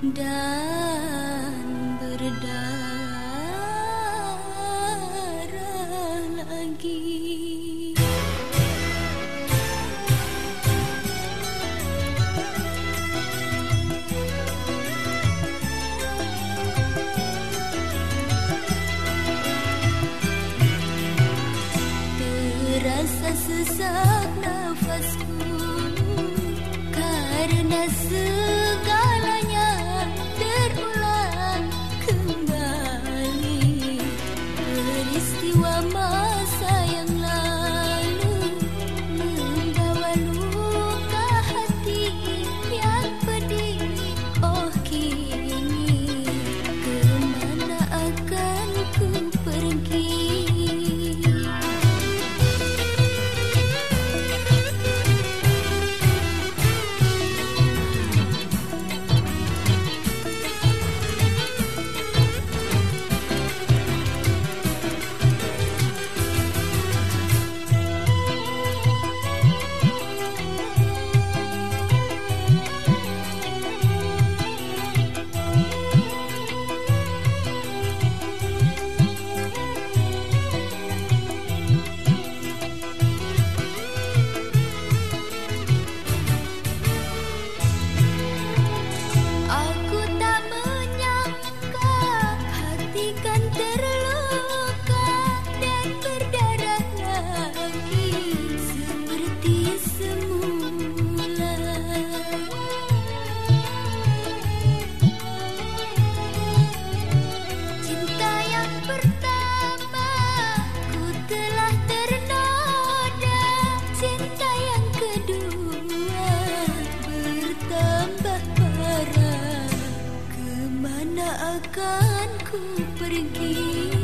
dan berdarah lagi. Terasa sesak nafasku karena sesak akan ku pergi.